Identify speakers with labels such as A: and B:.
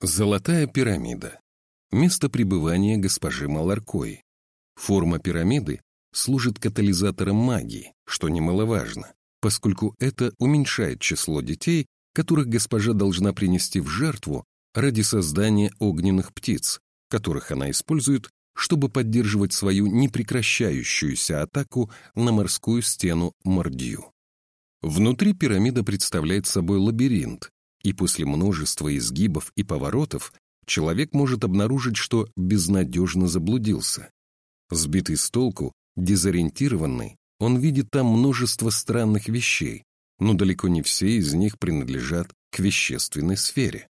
A: Золотая пирамида. Место пребывания госпожи Маларкой. Форма пирамиды служит катализатором магии, что немаловажно, поскольку это уменьшает число детей, которых госпожа должна принести в жертву ради создания огненных птиц, которых она использует, чтобы поддерживать свою непрекращающуюся атаку на морскую стену Мордью. Внутри пирамида представляет собой лабиринт, и после множества изгибов и поворотов человек может обнаружить, что безнадежно заблудился. Сбитый с толку, дезориентированный, он видит там множество странных вещей, но далеко не все из них принадлежат к вещественной сфере.